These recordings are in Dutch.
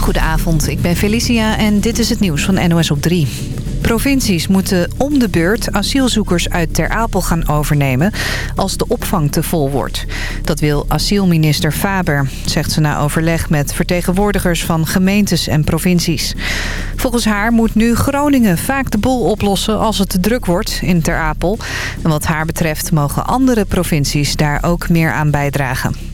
Goedenavond, ik ben Felicia en dit is het nieuws van NOS op 3. Provincies moeten om de beurt asielzoekers uit Ter Apel gaan overnemen als de opvang te vol wordt. Dat wil asielminister Faber, zegt ze na overleg met vertegenwoordigers van gemeentes en provincies. Volgens haar moet nu Groningen vaak de boel oplossen als het te druk wordt in Ter Apel. En wat haar betreft mogen andere provincies daar ook meer aan bijdragen.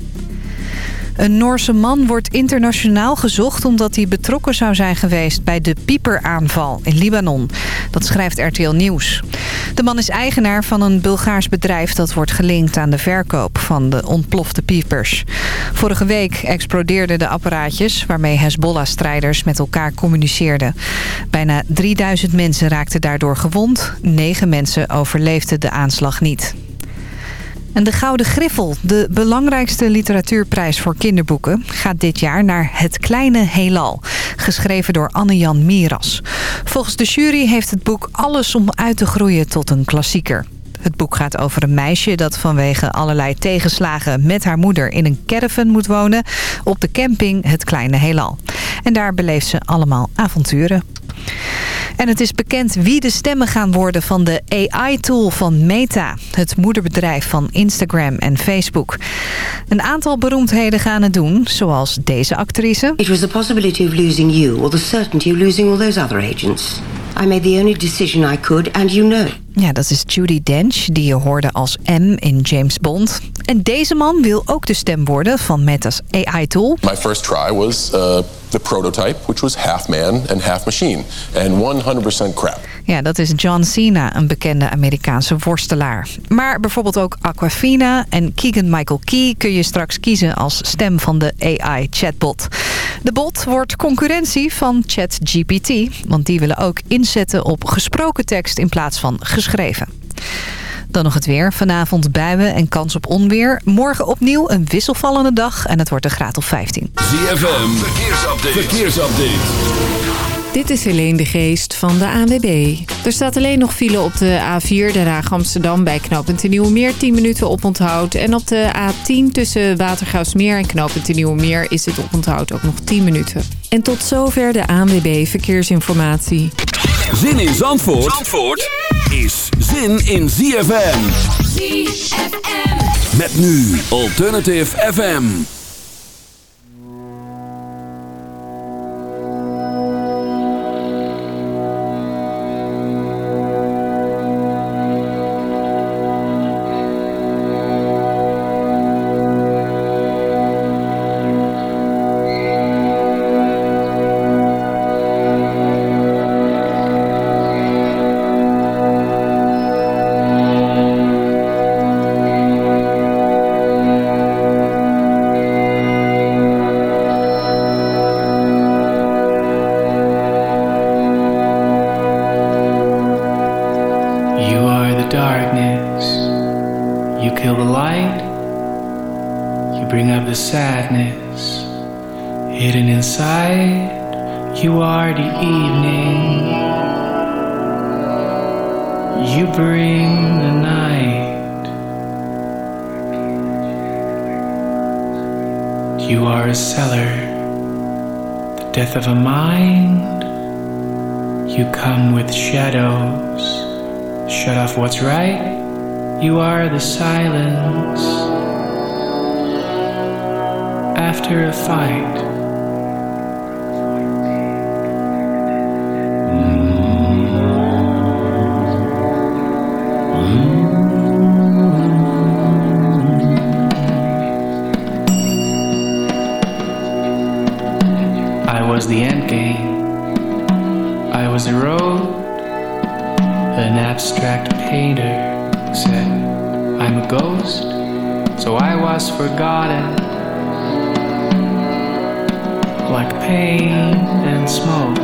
Een Noorse man wordt internationaal gezocht omdat hij betrokken zou zijn geweest bij de pieperaanval in Libanon. Dat schrijft RTL Nieuws. De man is eigenaar van een Bulgaars bedrijf dat wordt gelinkt aan de verkoop van de ontplofte piepers. Vorige week explodeerden de apparaatjes waarmee Hezbollah-strijders met elkaar communiceerden. Bijna 3000 mensen raakten daardoor gewond. Negen mensen overleefden de aanslag niet. En de Gouden Griffel, de belangrijkste literatuurprijs voor kinderboeken... gaat dit jaar naar Het Kleine Heelal, geschreven door Anne-Jan Miras. Volgens de jury heeft het boek alles om uit te groeien tot een klassieker. Het boek gaat over een meisje dat vanwege allerlei tegenslagen met haar moeder in een caravan moet wonen op de camping Het Kleine Heelal. En daar beleeft ze allemaal avonturen. En het is bekend wie de stemmen gaan worden van de AI-tool van Meta. Het moederbedrijf van Instagram en Facebook. Een aantal beroemdheden gaan het doen, zoals deze actrice. It was the possibility of losing you or the certainty of losing all those other agents. I made the only decision I could and you know. Ja, dat is Judy Dench, die je hoorde als M in James Bond. En deze man wil ook de stem worden van Meta's AI-tool. My first try was uh, the prototype, which was half man and half machine. And 100% crap. Ja, dat is John Cena, een bekende Amerikaanse worstelaar. Maar bijvoorbeeld ook Aquafina en Keegan-Michael Key... kun je straks kiezen als stem van de AI-chatbot. De bot wordt concurrentie van ChatGPT... want die willen ook inzetten op gesproken tekst in plaats van geschreven. Dan nog het weer. Vanavond buien en kans op onweer. Morgen opnieuw een wisselvallende dag en het wordt een graad of 15. ZFM, verkeersupdate. verkeersupdate. Dit is Helene de Geest van de ANWB. Er staat alleen nog file op de A4 Den Haag Amsterdam bij knooppunt de Nieuwemeer 10 minuten op onthoud. En op de A10 tussen Watergraafsmeer en knooppunt de Nieuwemeer is het op onthoud ook nog 10 minuten. En tot zover de ANWB Verkeersinformatie. Zin in Zandvoort, Zandvoort is zin in ZFM. ZFM. Met nu Alternative FM. Of a mind, you come with shadows. Shut off what's right, you are the silence. After a fight, abstract painter said, I'm a ghost, so I was forgotten. Like pain and smoke.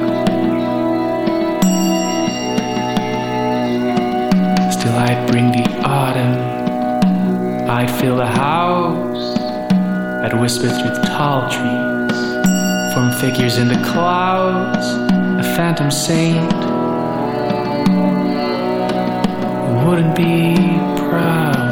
Still, I'd bring the autumn. I'd fill the house. I'd whisper through the tall trees from figures in the clouds, a phantom saint wouldn't be proud.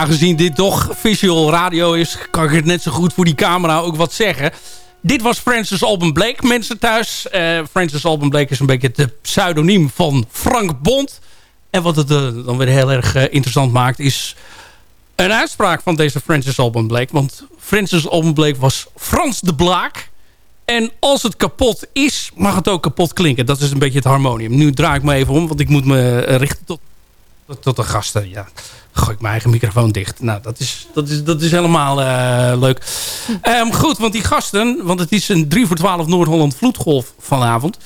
Aangezien dit toch visual radio is, kan ik het net zo goed voor die camera ook wat zeggen. Dit was Francis Alban Blake, mensen thuis. Eh, Francis Alban Blake is een beetje het pseudoniem van Frank Bond. En wat het eh, dan weer heel erg eh, interessant maakt is een uitspraak van deze Francis Alban Blake. Want Francis Alban Blake was Frans de Blaak. En als het kapot is, mag het ook kapot klinken. Dat is een beetje het harmonium. Nu draai ik me even om, want ik moet me richten tot de gasten. Ja, gooi ik mijn eigen microfoon dicht. Nou, dat is, dat is, dat is helemaal eh, leuk. Ehm, goed, want die gasten... Want het is een 3 voor 12 Noord-Holland vloedgolf vanavond.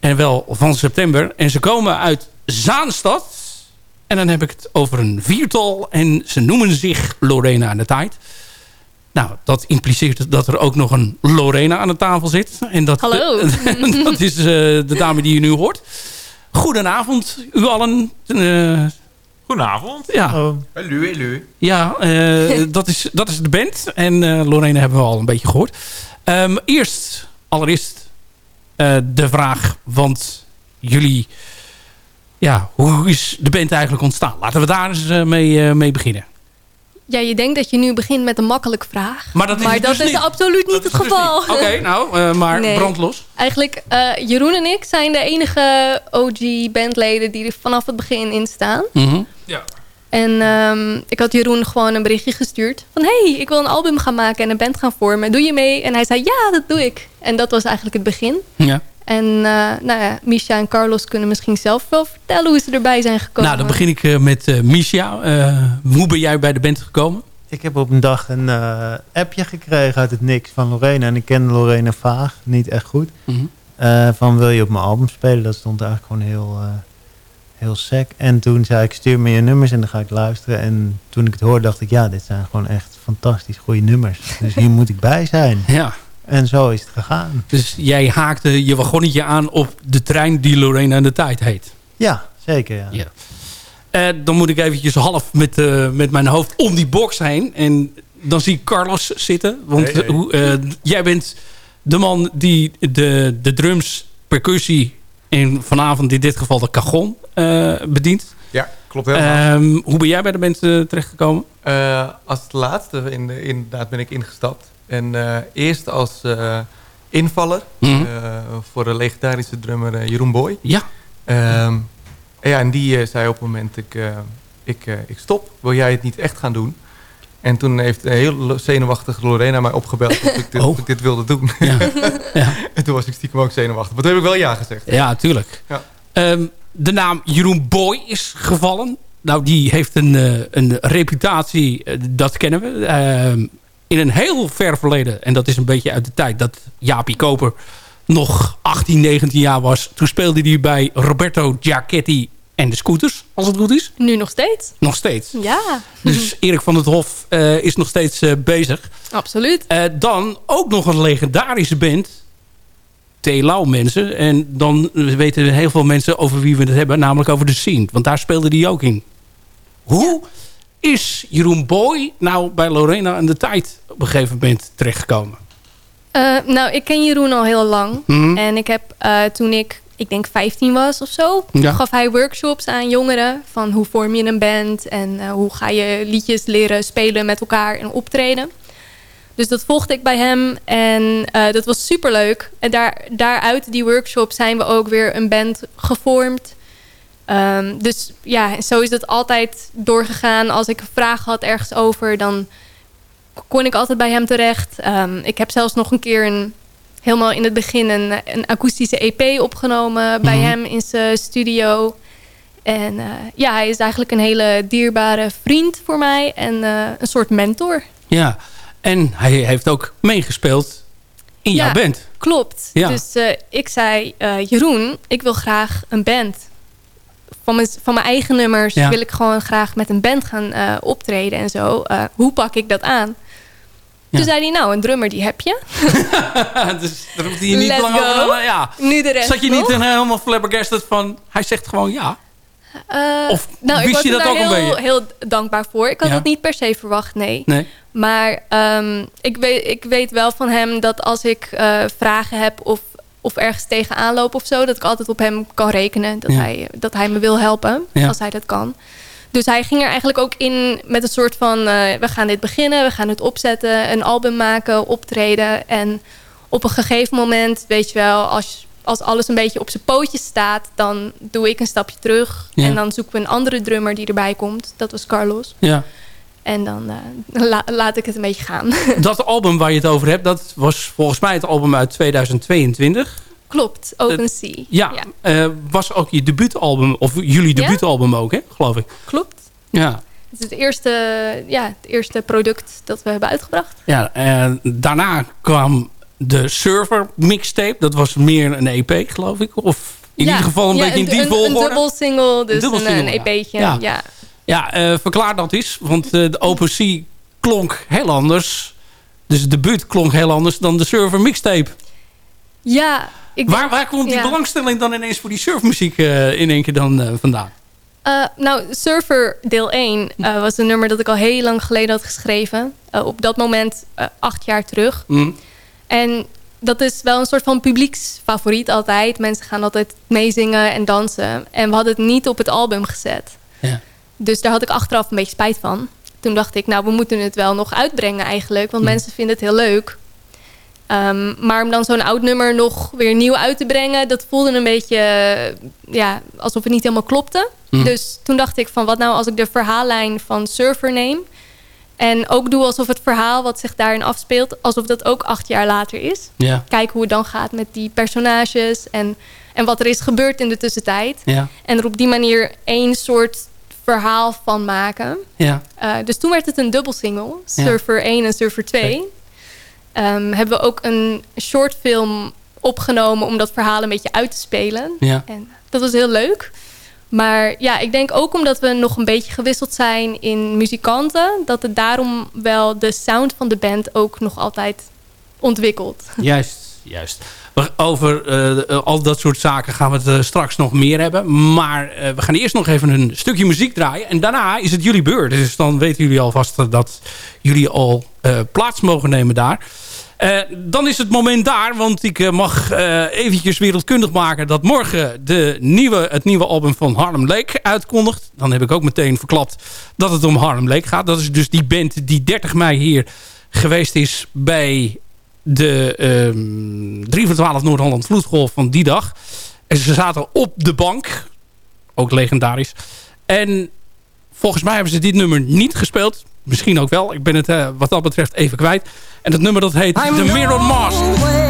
En wel van september. En ze komen uit Zaanstad. En dan heb ik het over een viertal. En ze noemen zich Lorena aan de tijd. Nou, dat impliceert dat er ook nog een Lorena aan de tafel zit. En dat, Hallo. dat is eh, de dame die u nu hoort. Goedenavond, u allen. Eh, Goedenavond. ja, Hallo, hallo. ja eh, dat, is, dat is de band. En eh, Lorena hebben we al een beetje gehoord. Ehm, eerst, allereerst eh, de vraag. Want jullie... Ja, hoe is de band eigenlijk ontstaan? Laten we daar eens mee, eh, mee beginnen. Ja, je denkt dat je nu begint met een makkelijke vraag. Maar dat is dus niet. absoluut niet Dat het is dus geval. Oké, nou, eh, maar Nee. brandlos. Eigenlijk, eh, Jeroen en ik zijn de enige OG-bandleden die er vanaf het begin in staan. Mhm. En ehm, ik had Jeroen gewoon een berichtje gestuurd. Van, hey, ik wil een album gaan maken en een band gaan vormen. Doe je mee? En hij zei, ja, dat doe ik. En dat was eigenlijk het begin. Ja. En uh, nou ja, Misha en Carlos kunnen misschien zelf wel vertellen hoe ze erbij zijn gekomen. Nou, dan begin ik uh, met uh, Misha. hoe ben jij bij de band gekomen? Ik heb op een dag een uh, appje gekregen uit het niks van Lorena. En ik kende Lorena vaag, niet echt goed. Mm -hmm. uh, van wil je op mijn album spelen? Dat stond eigenlijk gewoon heel, uh, heel sec. En toen zei ik stuur me je nummers en dan ga ik luisteren. En toen ik het hoorde dacht ik ja, dit zijn gewoon echt fantastisch goede nummers. Dus hier moet ik bij zijn. Ja. En zo is het gegaan. Dus jij haakte je wagonnetje aan op de trein die Lorena aan de tijd heet? Ja, zeker ja. ja. Eh, dan moet ik eventjes half met, eh, met mijn hoofd om die box heen. En dan zie ik Carlos zitten. Want Hey, hey. eh, hoe, eh, jij bent de man die de, de drums, percussie... en vanavond in dit geval de cajon eh, bedient. Ja, klopt helemaal. Ehm, hoe ben jij bij de band eh, terechtgekomen? Eh, als laatste in de, inderdaad ben ik ingestapt. En eh, eerst als eh, invaller Mhm. eh, voor de legendarische drummer Jeroen Boy. Ja. Ehm, en ja, en die zei op het moment, ik, ik, ik stop. Wil jij het niet echt gaan doen? En toen heeft een heel zenuwachtige Lorena mij opgebeld of ik dit, Oh. of ik dit wilde doen. en toen was ik stiekem ook zenuwachtig. Maar toen heb ik wel ja gezegd. Ja, tuurlijk. Ja. Ehm, de naam Jeroen Boy is gevallen. Nou, die heeft een, een reputatie, dat kennen we. Ehm, in een heel ver verleden, en dat is een beetje uit de tijd... dat Jaapie Koper nog 18, 19 jaar was. Toen speelde hij bij Roberto Giacchetti en de Scooters, als het goed is. Nu nog steeds. Nog steeds. Ja, Dus Erik van het Hof eh, is nog steeds eh, bezig. absoluut. Eh, dan ook nog een legendarische band. Telau mensen. En dan weten heel veel mensen over wie we het hebben. Namelijk over de scene. Want daar speelde die ook in. Hoe is Jeroen Boy nou bij Lorena en de tijd op een gegeven moment terechtgekomen? Eh, nou, ik ken Jeroen al heel lang. Mhm. En ik heb eh, toen ik, ik denk 15 was of zo, Ja. gaf hij workshops aan jongeren. Van hoe vorm je een band en eh, hoe ga je liedjes leren spelen met elkaar en optreden. Dus dat volgde ik bij hem en dat was superleuk. En daar, daaruit die workshop zijn we ook weer een band gevormd. Ehm, dus ja, zo is het altijd doorgegaan. Als ik een vraag had ergens over, dan kon ik altijd bij hem terecht. Ehm, ik heb zelfs nog een keer een, helemaal in het begin een, een akoestische EP opgenomen bij Mhm. hem in zijn studio. En eh, ja, hij is eigenlijk een hele dierbare vriend voor mij en eh, een soort mentor. Ja. En hij heeft ook meegespeeld in jouw band. Klopt. Ja. Dus eh, ik zei, Jeroen, ik wil graag een band. Van mijn, van mijn eigen nummers Ja. wil ik gewoon graag met een band gaan eh, optreden en zo. Eh, hoe pak ik dat aan? Ja. Toen zei hij, nou, een drummer die heb je. dus daar hoeft hij je niet Let's lang over go. Ja. Nu de rest Zat je niet een helemaal flabbergasted van... Hij zegt gewoon ja. Eh, Of nou, ik wist was je er dat daar ook een heel, beetje? heel dankbaar voor. Ik had Ja. het niet per se verwacht, nee. Nee. Maar ehm, ik, weet, ik weet wel van hem dat als ik eh, vragen heb of, of ergens tegenaan loop of zo... dat ik altijd op hem kan rekenen. Dat, Ja. hij, dat hij me wil helpen, Ja. als hij dat kan. Dus hij ging er eigenlijk ook in met een soort van... eh, we gaan dit beginnen, we gaan het opzetten, een album maken, optreden. En op een gegeven moment, weet je wel... als, als alles een beetje op zijn pootjes staat... dan doe ik een stapje terug. Ja. En dan zoeken we een andere drummer die erbij komt. Dat was Carlos. Ja. En dan eh, la- laat ik het een beetje gaan. Dat album waar je het over hebt, dat was volgens mij het album uit 2022. Klopt, Open Sea. Ja, eh, was ook je debuutalbum, of jullie Ja? debuutalbum ook, hè, geloof ik. Klopt. Ja, Het is het eerste, ja, het eerste product dat we hebben uitgebracht. ja en daarna kwam de server mixtape. Dat was meer een EP, geloof ik. Of in Ja, ieder geval een beetje in die volgorde. Een dubbel single, dus een, een. EP'tje. Ja. Ja. Eh, verklaar dat eens. Want eh, de Open Sea klonk heel anders. Dus het debuut klonk heel anders dan de server mixtape. Ja, ik Waar, waar komt die ja. belangstelling dan ineens voor die surfmuziek eh, in één keer dan vandaan? Nou, Surfer deel 1 eh, was een nummer dat ik al heel lang geleden had geschreven. Op dat moment acht jaar terug. Hm? En dat is wel een soort van publieksfavoriet altijd. Mensen gaan altijd meezingen en dansen. En we hadden het niet op het album gezet. Dus daar had ik achteraf een beetje spijt van. Toen dacht ik, nou, we moeten het wel nog uitbrengen eigenlijk. Want mensen vinden het heel leuk. Ehm, maar om dan zo'n oud nummer nog weer nieuw uit te brengen... dat voelde een beetje eh, ja, alsof het niet helemaal klopte. Hm. Dus toen dacht ik van, wat nou als ik de verhaallijn van Surfer neem... en ook doe alsof het verhaal wat zich daarin afspeelt... alsof dat ook acht jaar later is. Ja. Kijken hoe het dan gaat met die personages... en, en wat er is gebeurd in de tussentijd. Ja. En er op die manier één soort verhaal van maken. Ja. Uh, dus toen werd het een dubbelsingle. Ja. Surfer 1 en Surfer 2. Um, hebben we ook een shortfilm opgenomen om dat verhaal een beetje uit te spelen. Ja. En dat was heel leuk. Maar ja, ik denk ook omdat we nog een beetje gewisseld zijn in muzikanten... dat het daarom wel de sound van de band ook nog altijd ontwikkelt. Juist, juist. Over eh, al dat soort zaken gaan we het eh, straks nog meer hebben. Maar eh, we gaan eerst nog even een stukje muziek draaien. En daarna is het jullie beurt. Dus dan weten jullie alvast eh, dat jullie al eh, plaats mogen nemen daar. Eh, dan is het moment daar, want ik eh, mag eh, eventjes wereldkundig maken... dat morgen de nieuwe, het nieuwe album van Harlem Lake uitkondigt. Dan heb ik ook meteen verklapt dat het om Harlem Lake gaat. Dat is dus die band die 30 mei hier geweest is bij de ehm 3 voor 12 Noord-Holland Vloedgolf van die dag. En ze zaten op de bank. Ook legendarisch. En volgens mij hebben ze dit nummer niet gespeeld. Misschien ook wel. Ik ben het eh, wat dat betreft even kwijt. En het nummer dat heet The Mirror Mask.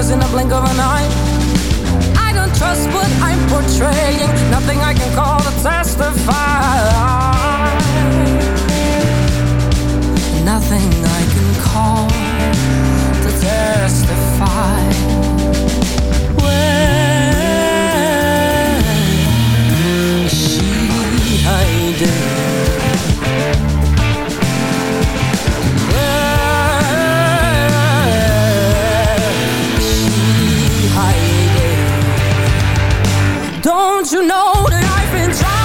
Playing. In the blink of an eye. I don't trust what I'm portraying. Nothing I can call to testify. Don't you know that I've been trying,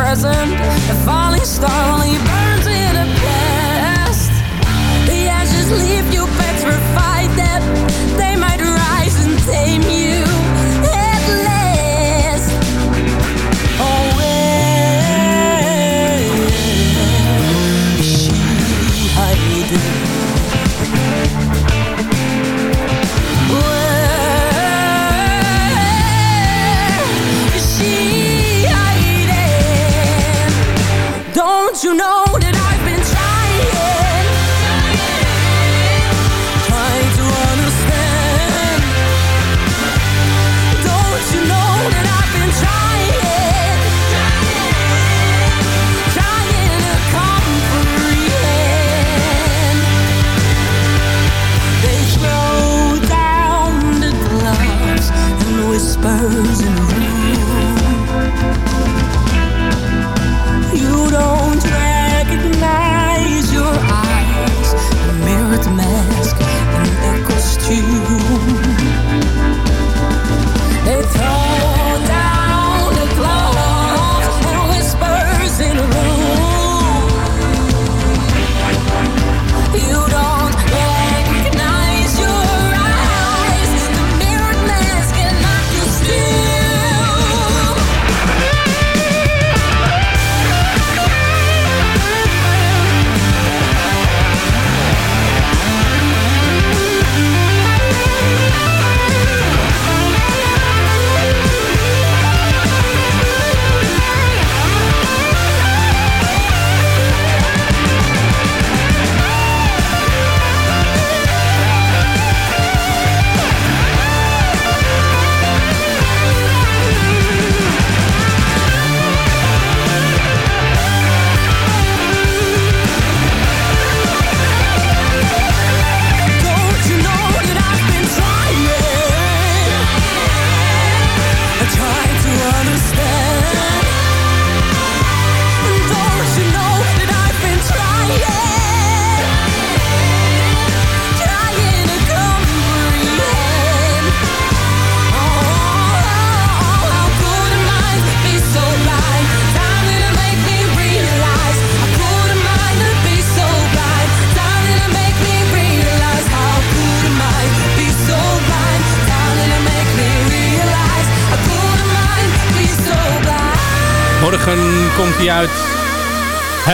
present. The falling star only whispers in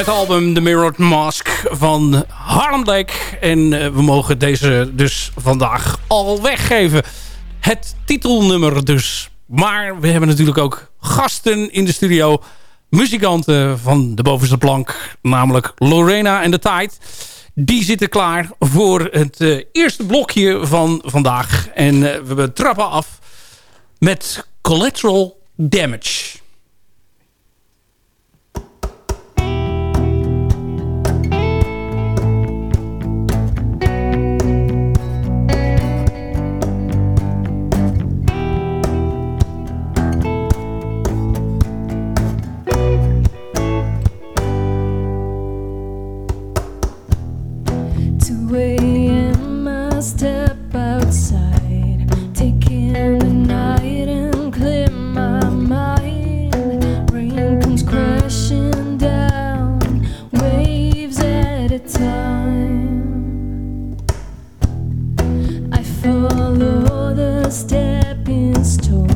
album The Mirrored Mask van Harlem En eh, we mogen deze dus vandaag al weggeven. Het titelnummer dus. Maar we hebben natuurlijk ook gasten in de studio. Muzikanten van de bovenste plank. Namelijk Lorena en de Tijd. Die zitten klaar voor het eh, eerste blokje van vandaag. En eh, we trappen af met Collateral Damage. stepping stone.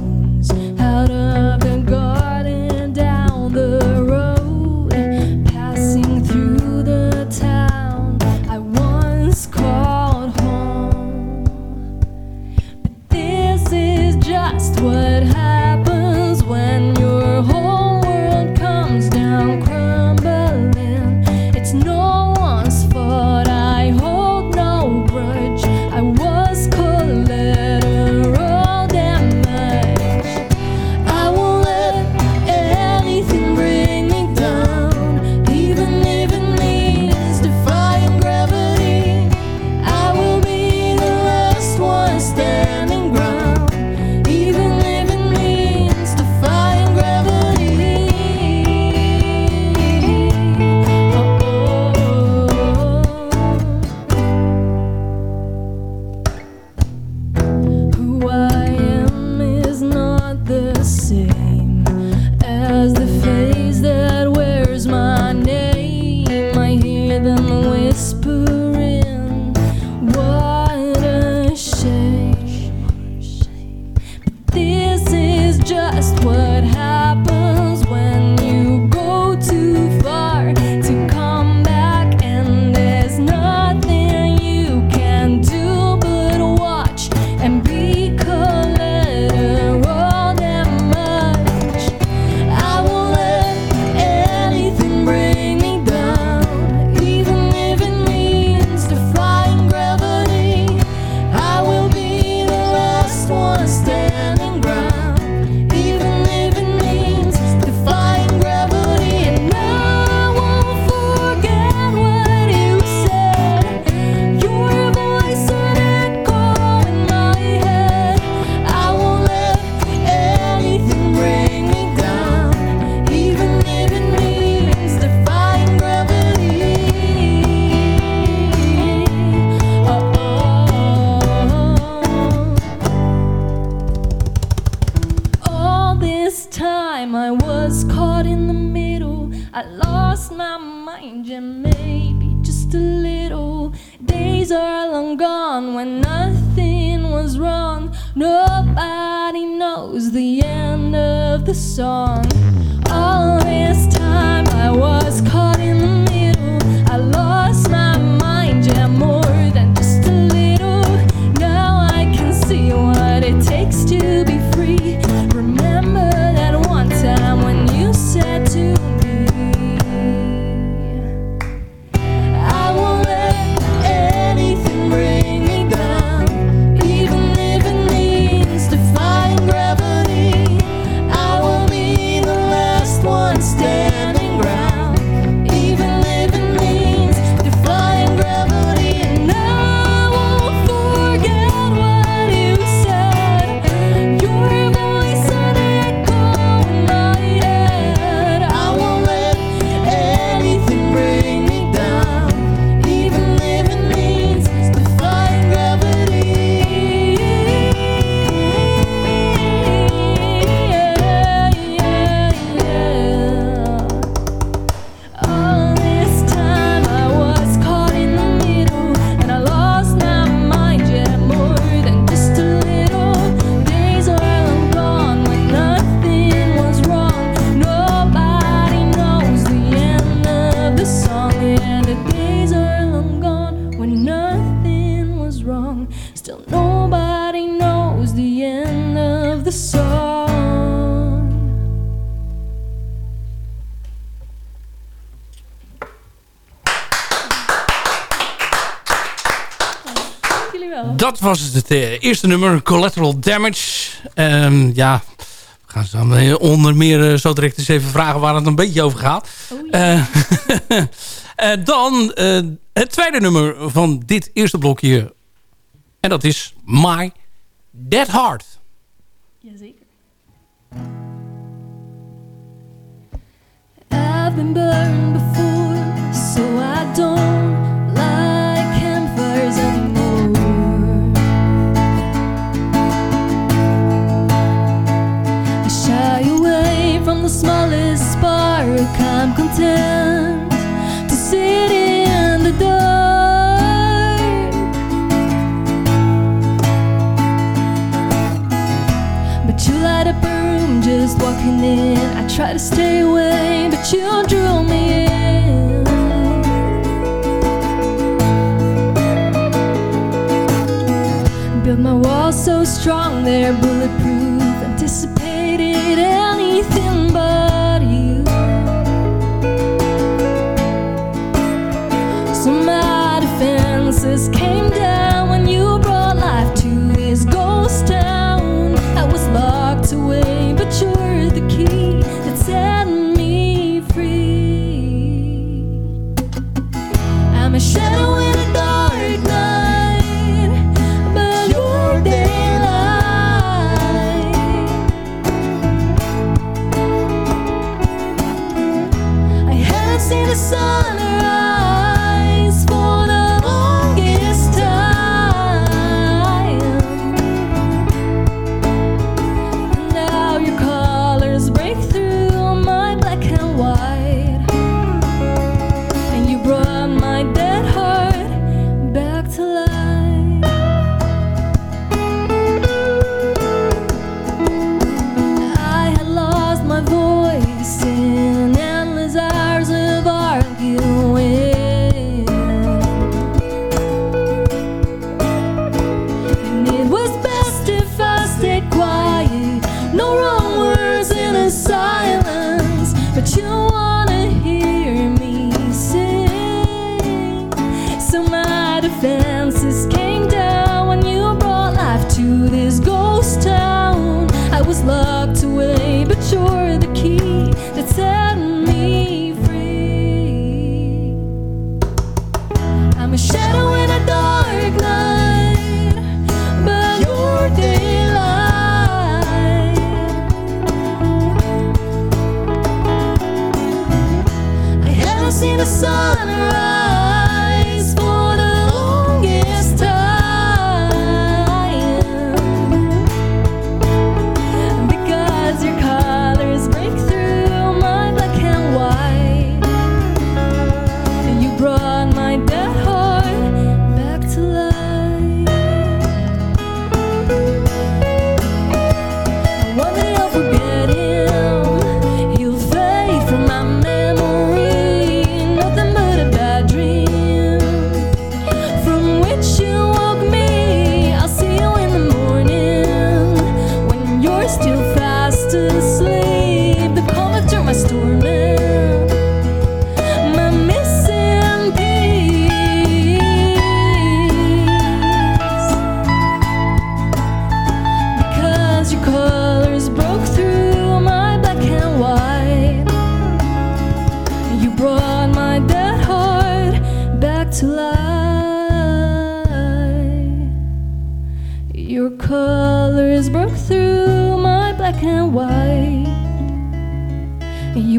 eerste nummer, Collateral Damage. Ehm, ja, we gaan ze dan eh, onder meer eh, zo direct eens even vragen waar het een beetje over gaat. Oh, eh, dan het tweede nummer van dit eerste blokje. En dat is My Dead Heart. Jazeker. I've. strong their.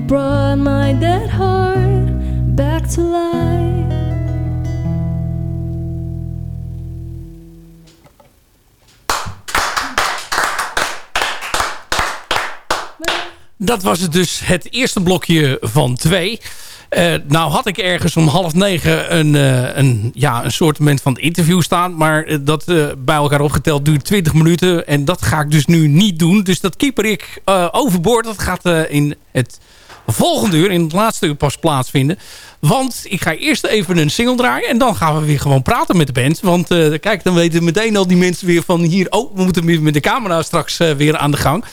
Brought my dead heart back to life. Dat was het dus het eerste blokje van twee. Uh, nou had ik ergens om half negen een, eh, een, ja, een soort moment van interview staan. Maar eh, dat bij elkaar opgeteld duurt 20 minuten. En dat ga ik dus nu niet doen. Dus dat keeper ik overboord. Dat gaat in het volgende uur, in het laatste uur pas plaatsvinden. Want ik ga eerst even een single draaien. En dan gaan we weer gewoon praten met de band. Want eh, kijk, dan weten meteen al die mensen weer van hier... Oh, we moeten met de camera straks eh, weer aan de gang.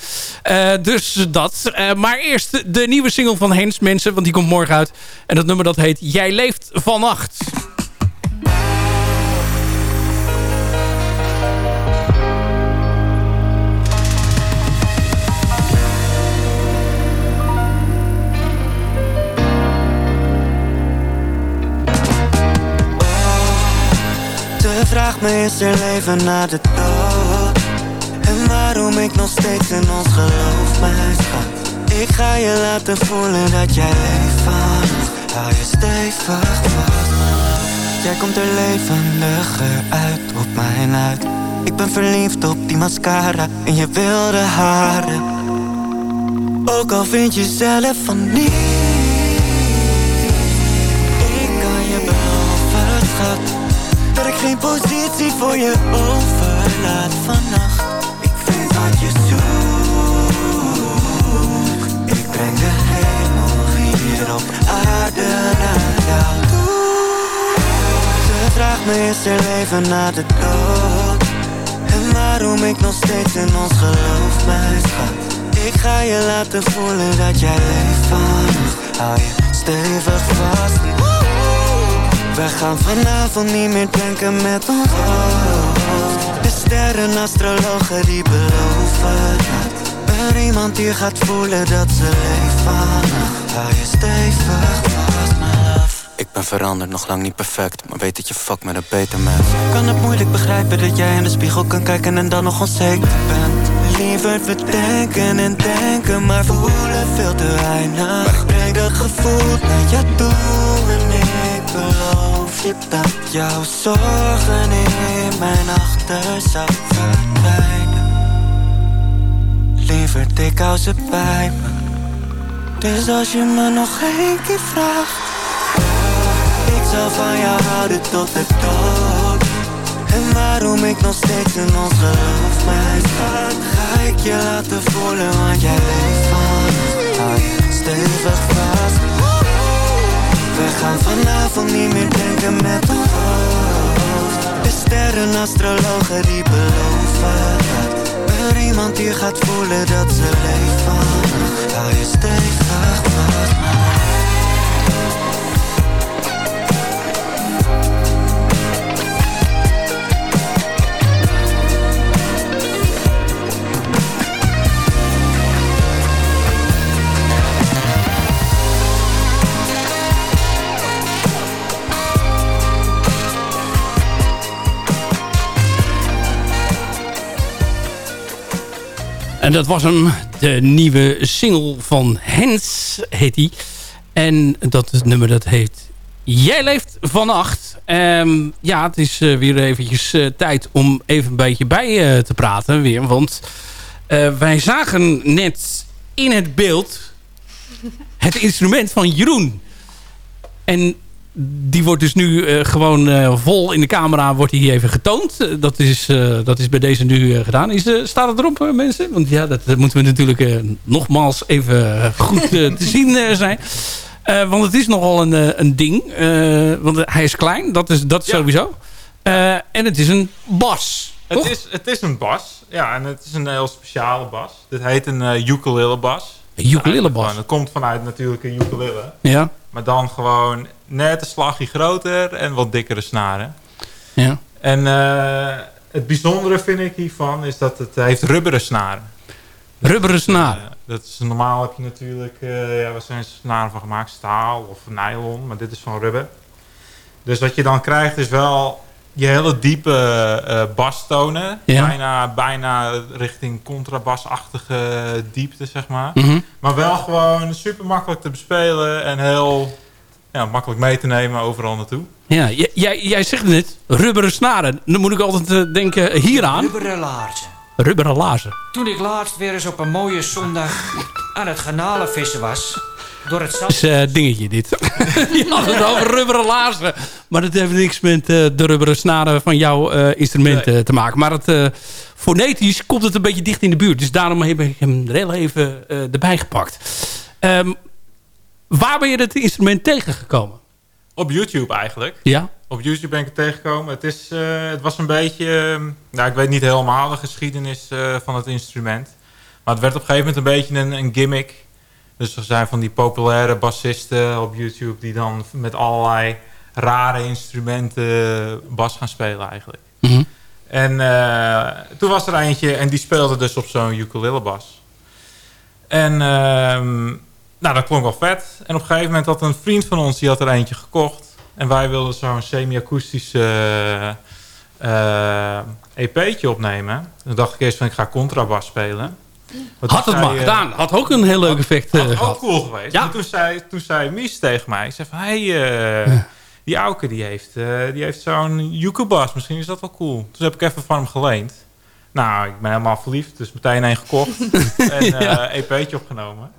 Eh, dus dat. Maar eerst de nieuwe single van Hens, mensen. Want die komt morgen uit. En dat nummer dat heet Jij leeft vannacht. Vraag me is er leven na de dood? En waarom ik nog steeds in ons geloof, schat Ik ga je laten voelen dat jij leeft. Vannacht Hou je stevig vast. Jij komt er levendiger uit op mijn huid. Ik ben verliefd op die mascara en je wilde haren. Ook al vind je zelf van niet geen positie voor je overlaat vannacht. Ik weet wat je zoekt. Ik breng de hemel hier op aarde naar jou Ze vraagt me is er leven na de dood. En waarom ik nog steeds in ons geloof, mijn schat? Ik ga je laten voelen dat jij leeft vannacht. Hou je stevig vast we gaan vanavond niet meer denken met ons. Hoofd De sterren, astrologen die beloven Er iemand die gaat voelen dat ze vannacht Hou je stevig. Vast, my love Ik ben veranderd, nog lang niet perfect Maar weet dat je fuck met een beter mens Kan het moeilijk begrijpen dat jij in de spiegel kan kijken En dan nog onzeker bent? Liever we denken en denken Maar voelen veel te weinig. Maar ik breng dat gevoel naar jou toe Beloof je dat jouw zorgen in mijn achterzak verdwijnen? Liever ik hou ze bij me. Dus als je me nog één keer vraagt Ik zal van jou houden tot de dood. En waarom ik nog steeds in ons geloof schat, ga ik je laten voelen Want jij leeft van stevig vast we gaan vanavond niet meer denken met ons. Hoofd De sterren, astrologen die beloven Er iemand die gaat voelen dat ze vannacht Hou je stevig vast, En dat was hem, de nieuwe single van Hens, heet hij. En dat nummer dat heet Jij leeft vannacht. Ehm ja, het is eh, weer eventjes eh, tijd om even een beetje bij eh, te praten weer. Want wij zagen net in het beeld het instrument van Jeroen. En die wordt dus nu eh, gewoon eh, vol in de camera wordt hij even getoond. Eh, dat, is, eh, dat is bij deze nu eh, gedaan. Is, eh, staat het erop, mensen? Want ja, dat, dat moeten we natuurlijk eh, nogmaals even goed te zien eh, zijn. Eh, want het is nogal een, een ding. Eh, want hij is klein, dat is, dat is sowieso. Eh, en het is een bas. Het toch? is, het is een bas. Ja, en het is een heel speciale bas. Dit heet een uh, ukulele bas. Ukulele bas? Het komt vanuit natuurlijk een ukulele. Ja. Maar dan gewoon net een slagje groter en wat dikkere snaren. Ja. En eh, het bijzondere vind ik hiervan is dat het heeft rubberen snaren. Rubberen snaren? Eh, dat is, normaal heb je natuurlijk, eh ja, waar zijn snaren van gemaakt? Staal of nylon, maar dit is van rubber. Dus wat je dan krijgt is wel je hele diepe eh bastonen. Ja. Bijna, bijna richting contrabasachtige diepte, zeg maar. Mhm. Maar wel gewoon super makkelijk te bespelen en heel ja, makkelijk mee te nemen overal naartoe. Ja, jij, jij zegt net rubberen snaren. Dan moet ik altijd eh, denken hieraan. Rubberen laarzen. Rubberen laarzen. Toen ik laatst weer eens op een mooie zondag aan het garnalenvissen was... door het Dat is zand... eh, dingetje dit. Je had het over rubberen laarzen. Maar dat heeft niks met eh, de rubberen snaren van jouw eh, instrument te maken. Maar het, eh, fonetisch komt het een beetje dicht in de buurt. Dus daarom heb ik hem er heel even eh, erbij gepakt. Ehm, waar ben je het instrument tegengekomen? Op YouTube eigenlijk. Ja? Op YouTube ben ik het tegengekomen. Het, is, eh, het was een beetje... eh, nou, ik weet niet helemaal de geschiedenis eh, van het instrument. Maar het werd op een gegeven moment een beetje een, een gimmick. Dus er zijn van die populaire bassisten op YouTube... die dan met allerlei rare instrumenten bas gaan spelen eigenlijk. Mhm. En eh, toen was er eentje en die speelde dus op zo'n ukulele bas. En ehm, nou, dat klonk wel vet. En op een gegeven moment had een vriend van ons, die had er eentje gekocht. En wij wilden zo'n semi-akoestische eh, EP'tje opnemen. Toen dacht ik eerst van, ik ga contrabas spelen. Had het maar eh, gedaan. Had ook een heel leuk effect eh, had ook gehad. cool geweest. Ja. Maar toen zei, toen zei Mies tegen mij, zei van, hey, eh, die Auke die heeft, eh, die heeft zo'n Ukubas. Misschien is dat wel cool. Dus heb ik even van hem geleend. Nou, ik ben helemaal verliefd, dus meteen een gekocht. en eh Ja. EP'tje opgenomen.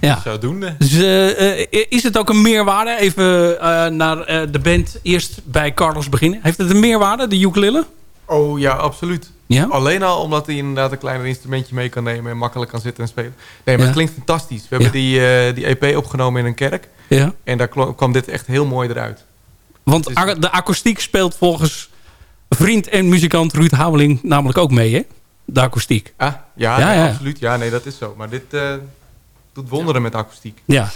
Ja. Zodoende. Dus eh, eh, is het ook een meerwaarde? Even eh, naar eh, de band eerst bij Carlos beginnen. Heeft het een meerwaarde, de ukulele? Oh ja, absoluut. Ja? Alleen al omdat hij inderdaad een kleiner instrumentje mee kan nemen en makkelijk kan zitten en spelen. Nee, maar Ja. het klinkt fantastisch. We hebben die, eh, die EP opgenomen in een kerk. Ja. En daar kwam dit echt heel mooi eruit. Want a- de akoestiek speelt volgens vriend en muzikant Ruud Houweling namelijk ook mee, hè? De akoestiek. Ah, ja, ja. absoluut. Ja, nee, dat is zo. Maar dit eh, doet wonderen met akoestiek. Ja.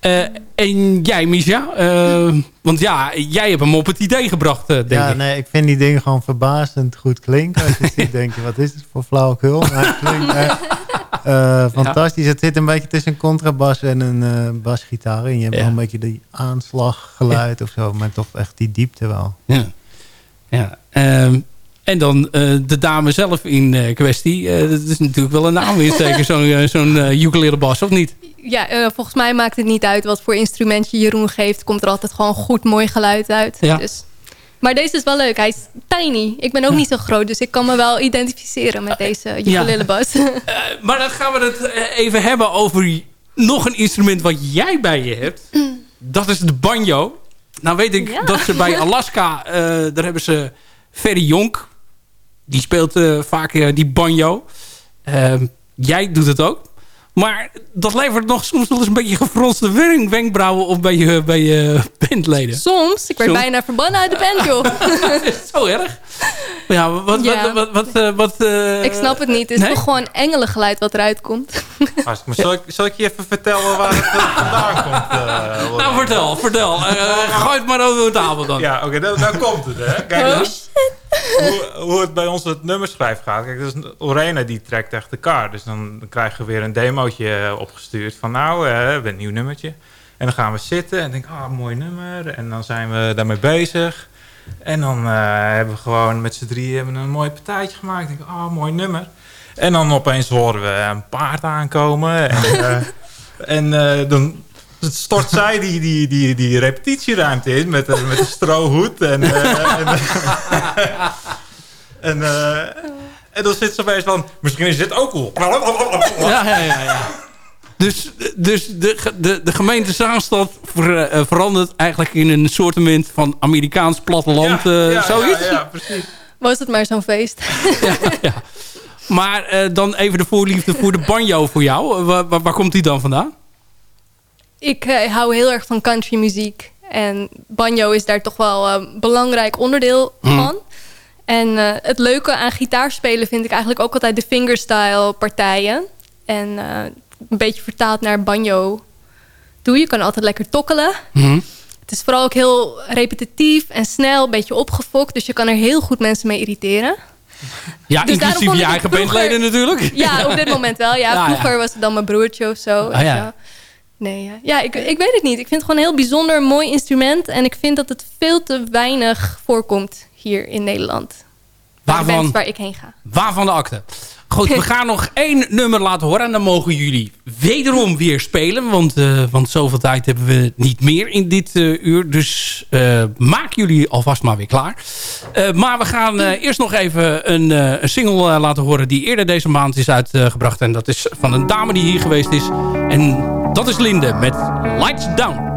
Eh, en jij, Misha? Eh, want ja, jij hebt hem op het idee gebracht, eh, denk ja, ik. nee, ik vind die dingen gewoon verbazend goed klinken. Als je ziet, denk je, wat is het voor flauwekul? Maar het klinkt echt eh, fantastisch. Het zit een beetje tussen een contrabas en een eh, basgitaar. En je hebt Ja. wel een beetje die aanslaggeluid of zo. Maar toch echt die diepte wel. Ja. ja. Ehm, en dan eh, de dame zelf in eh, kwestie. Eh, dat is natuurlijk wel een naam insteken, zo'n zo'n ukulele bas, of niet? Ja, volgens mij maakt het niet uit wat voor instrument je Jeroen geeft. Komt er altijd gewoon goed mooi geluid uit. Ja. Dus. Maar deze is wel leuk. Hij is tiny. Ik ben ook niet zo groot, dus ik kan me wel identificeren met deze ukulele bas. Maar dan gaan we het even hebben over nog een instrument wat jij bij je hebt. Dat is de banjo. Nou weet ik Ja. dat ze bij Alaska, daar hebben ze Ferry Jonk. Die speelt eh, vaak eh, die banjo. Ehm, jij doet het ook. Maar dat levert nog soms wel eens een beetje gefronste wen- wenkbrauwen op bij je, bij je bandleden. Soms. Ik werd Soms. bijna verbannen uit de band, joh. Zo erg? Ja, wat... Ja. wat, wat, wat, eh, wat eh, ik snap het niet. Het is nee? toch gewoon engelengeluid wat eruit komt. Maar zal, ik, zal ik je even vertellen waar het vandaan komt? Nou, vertel, vertel. Eh, gooi het maar over de tafel dan. Ja, oké, daar, daar komt het, hè. Kijk, Oh, dan- hoe, hoe het bij ons het nummerschrijf gaat. Kijk, dus Lorena die trekt echt de kar. Dus dan krijgen we weer een demootje eh, opgestuurd. Van nou, eh, we hebben een nieuw nummertje. En dan gaan we zitten en denk ah, mooi nummer. En dan zijn we daarmee bezig. En dan eh, hebben we gewoon met z'n drieën hebben een mooi partijtje gemaakt. Ik denk, ah, mooi nummer. En dan opeens horen we een paard aankomen. En, en dan stort zij die, die, die, die repetitieruimte in met, een- met een strohoed. En, eh, en, en, eh, en dan zit ze opeens van, misschien is dit ook cool. Ja, ja, ja. ja. Dus, dus de, de, de gemeente Zaanstad ver, eh, verandert eigenlijk in een soortement van Amerikaans platteland. eh, ja, zoiets. Ja, ja, precies. Was het maar zo'n feest. Maar eh, dan even de voorliefde voor de banjo voor jou. Eh, waar, waar, waar komt die dan vandaan? Ik eh, hou heel erg van country muziek. En banjo is daar toch wel een belangrijk onderdeel Hmm. van. En eh, het leuke aan gitaarspelen vind ik eigenlijk ook altijd de fingerstyle partijen. En eh, een beetje vertaald naar banjo doe. Je kan altijd lekker tokkelen. Het is vooral ook heel repetitief en snel, een beetje opgefokt. Dus je kan er heel goed mensen mee irriteren. Ja, Dus inclusief je eigen vroeger- bandleden natuurlijk. Ja, op dit moment wel. Ja, vroeger was het dan mijn broertje of zo. Ah, ja. Nee, ja, ja ik, ik weet het niet. Ik vind het gewoon een heel bijzonder mooi instrument. En ik vind dat het veel te weinig voorkomt hier in Nederland. Waarvan? waar ik heen ga. Waarvan de akte. Goed, we gaan nog één nummer laten horen. En dan mogen jullie wederom weer spelen. Want, want zoveel tijd hebben we niet meer in dit eh, uur. Dus eh, maak jullie alvast maar weer klaar. Maar we gaan eerst nog even een, een single laten horen... die eerder deze maand is uitgebracht. en dat is van een dame die hier geweest is. En dat is Linde met Lights Down.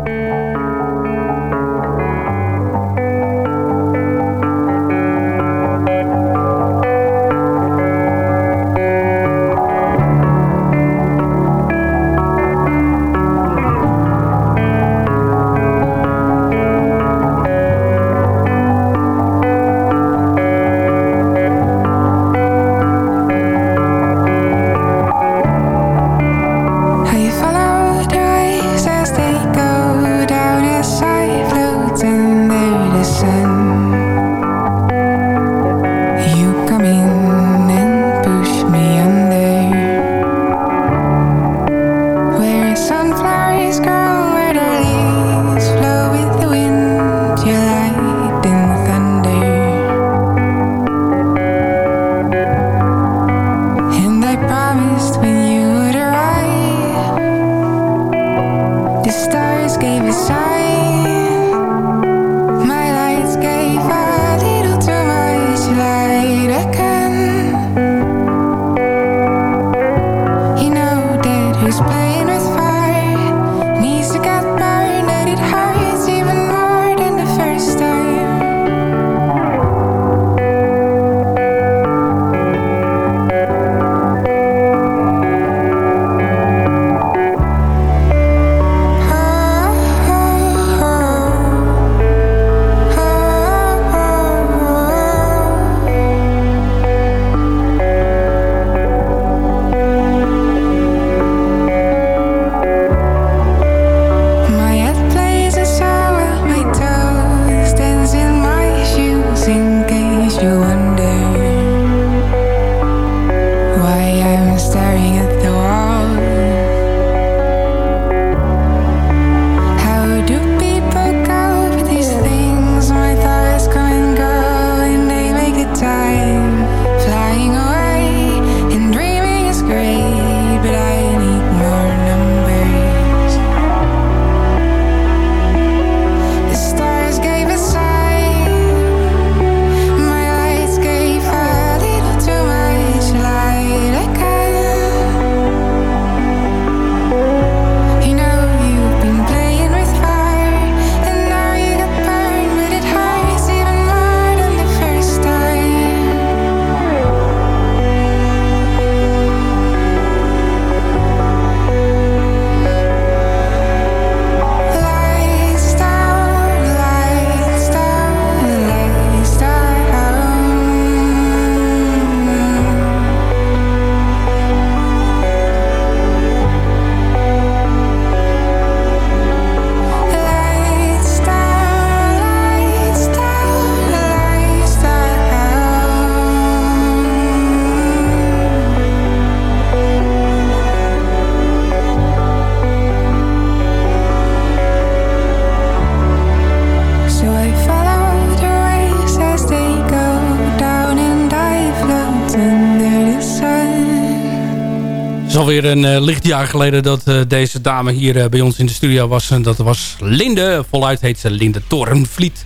Alweer een eh, lichtjaar geleden dat eh, deze dame hier eh, bij ons in de studio was. En dat was Linde. Voluit heet ze Linde Torenvliet.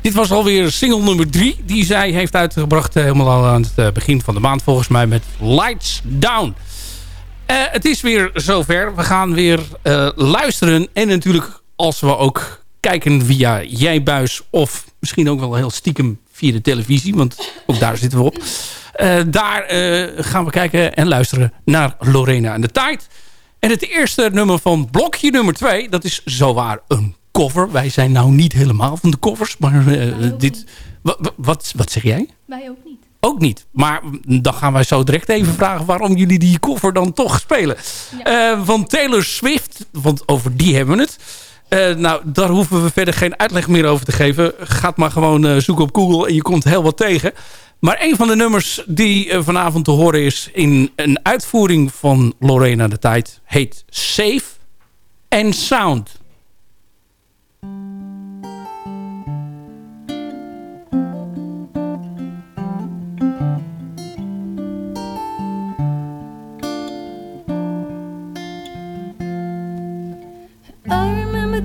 Dit was alweer single nummer 3 die zij heeft uitgebracht. helemaal al aan het begin van de maand volgens mij met Lights Down. Het is weer zover. We gaan weer luisteren. En natuurlijk als we ook kijken via Jijbuis of misschien ook wel heel stiekem via de televisie. Want ook daar zitten we op. Eh, daar eh, gaan we kijken en luisteren naar Lorena en de Tijd. En het eerste nummer van blokje nummer 2, dat is zowaar een cover. Wij zijn nou niet helemaal van de covers, maar eh, dit... Wa- wa- Wat, wat zeg jij? Wij ook niet. Ook niet. Maar dan gaan wij zo direct even vragen waarom jullie die cover dan toch spelen. Van Taylor Swift, want over die hebben we het. Nou, daar hoeven we verder geen uitleg meer over te geven. Gaat maar gewoon zoeken op Google en je komt heel wat tegen. Maar een van de nummers die eh, vanavond te horen is in een uitvoering van Lorena de Tijd heet Safe and Sound.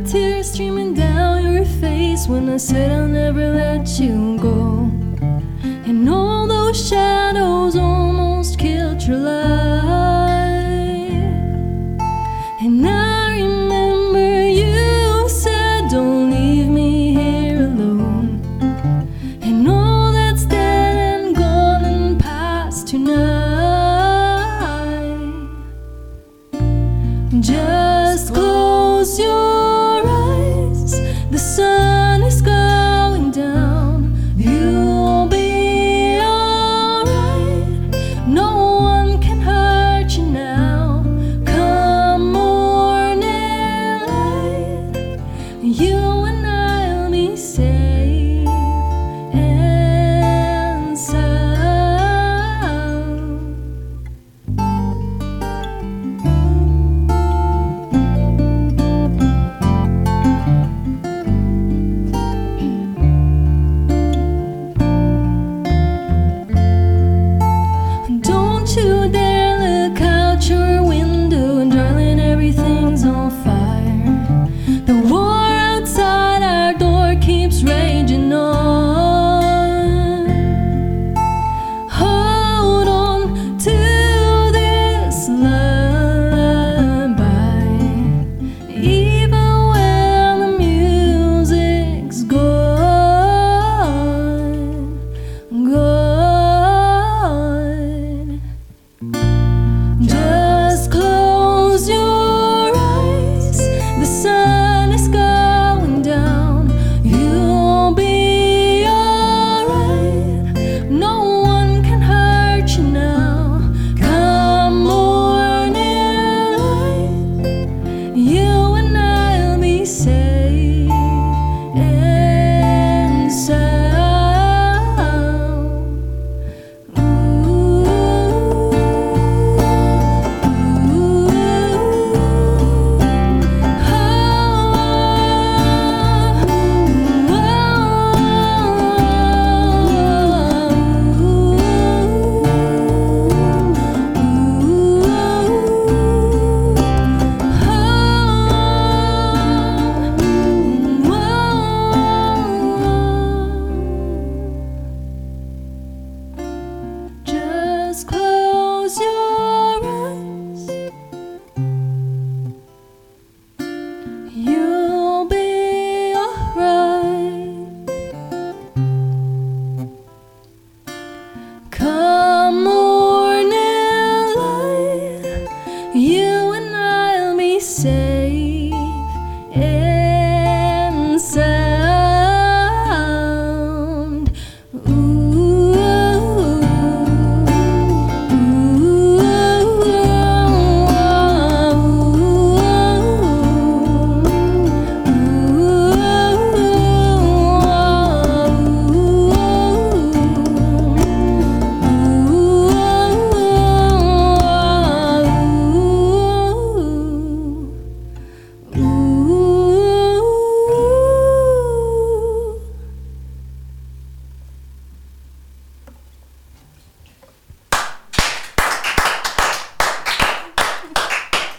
Tears streaming down your face when I said I'll never let you go. And all those shadows almost killed your light.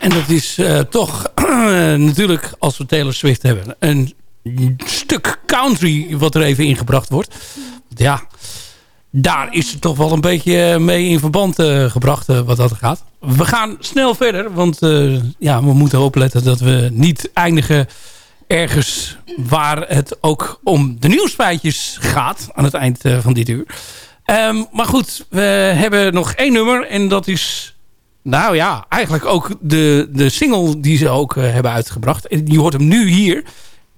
En dat is eh, toch natuurlijk, als we Taylor Swift hebben... een stuk country wat er even ingebracht wordt. Ja, daar is het toch wel een beetje mee in verband eh, gebracht eh, wat dat gaat. We gaan snel verder, want eh, ja, we moeten opletten dat we niet eindigen ergens waar het ook om de nieuwsfeitjes gaat aan het eind eh, van dit uur. Ehm, maar goed, we hebben nog één nummer en dat is, nou ja, eigenlijk ook de, de single die ze ook eh, hebben uitgebracht. En je hoort hem nu hier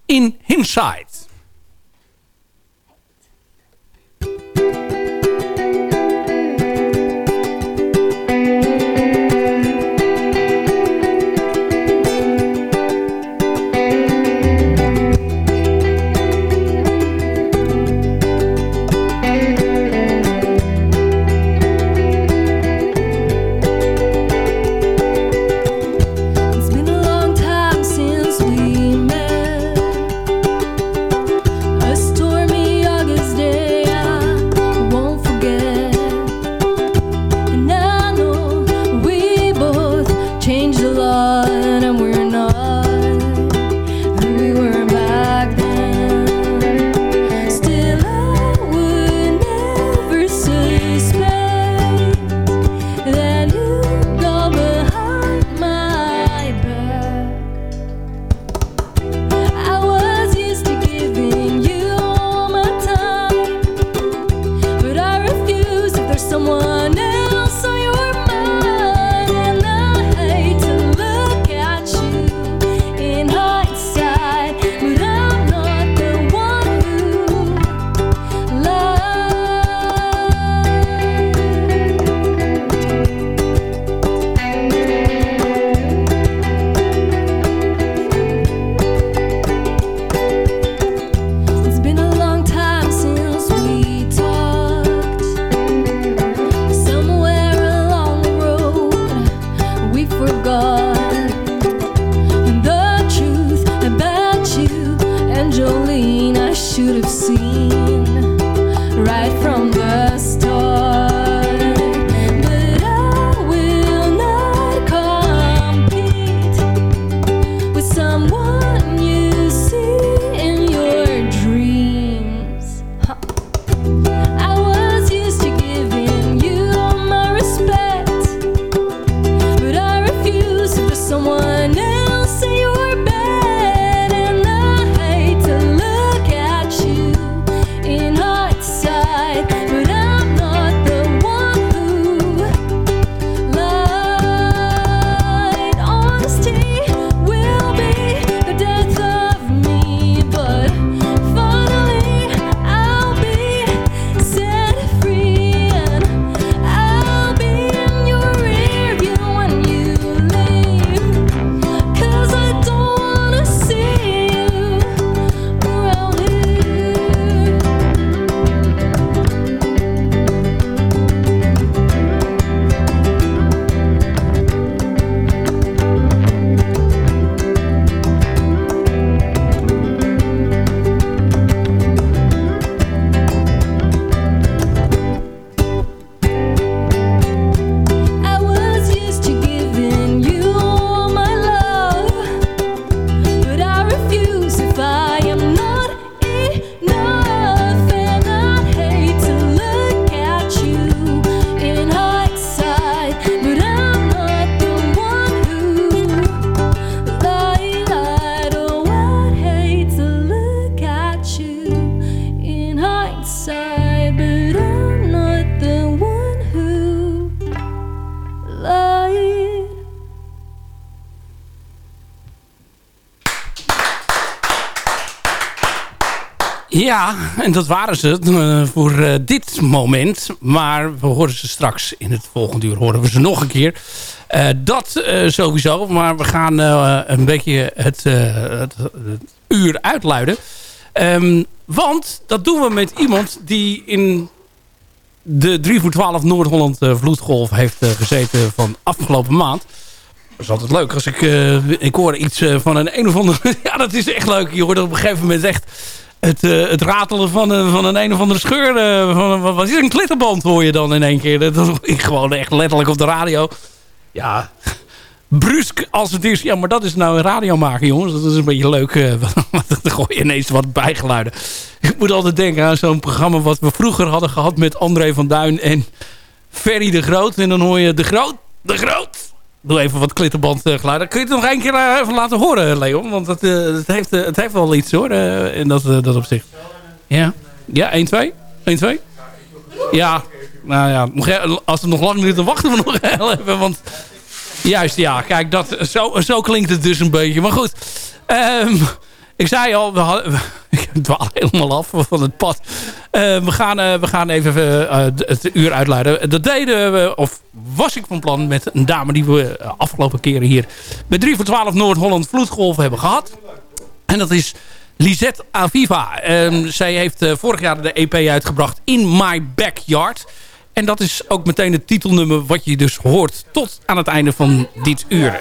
in Inside. Ja, en dat waren ze eh, voor eh, dit moment. Maar we horen ze straks in het volgende uur. Horen we ze nog een keer. Eh, dat sowieso. Maar we gaan een beetje het, het, uur uitluiden. Ehm, want dat doen we met iemand die in de 3 voor 12 Noord-Holland vloedgolf heeft gezeten van afgelopen maand. Dat is altijd leuk als ik... ik hoor iets van een een of andere... ja, dat is echt leuk. Je hoort op een gegeven moment echt het, eh, het ratelen van een, van een een of andere scheur. eh, van, wat is een klitterband hoor je dan in één keer. Dat hoor ik gewoon echt letterlijk op de radio. Ja, brusk als het is. Ja, maar dat is nou een radio maken, jongens. Dat is een beetje leuk. eh, Dan gooi je ineens wat bijgeluiden. Ik moet altijd denken aan zo'n programma... wat we vroeger hadden gehad met André van Duin en Ferry de Groot. En dan hoor je de Groot, de Groot. Doe even wat klitterband eh, geluiden. Kun je het nog één keer eh, even laten horen, Leon? Want het, eh, het, heeft, het heeft wel iets, hoor. in dat, dat opzicht. Ja, ja 1, 2. 1, 2. Ja, nou ja, als we nog lang duurt, dan wachten we nog heel even. Want juist, ja, kijk, dat, zo, zo klinkt het dus een beetje. Maar goed, ehm, ik zei al, we hadden, ik dwaal helemaal af van het pad. Eh, we, gaan, eh, we gaan even eh, het uur uitluiden. Dat deden we, of was ik van plan, met een dame die we afgelopen keren hier... met 3 voor 12 Noord-Holland Vloedgolf hebben gehad. En dat is Lisette Aviva. Ehm, zij heeft vorig jaar de EP uitgebracht In My Backyard. En dat is ook meteen het titelnummer wat je dus hoort tot aan het einde van dit uur.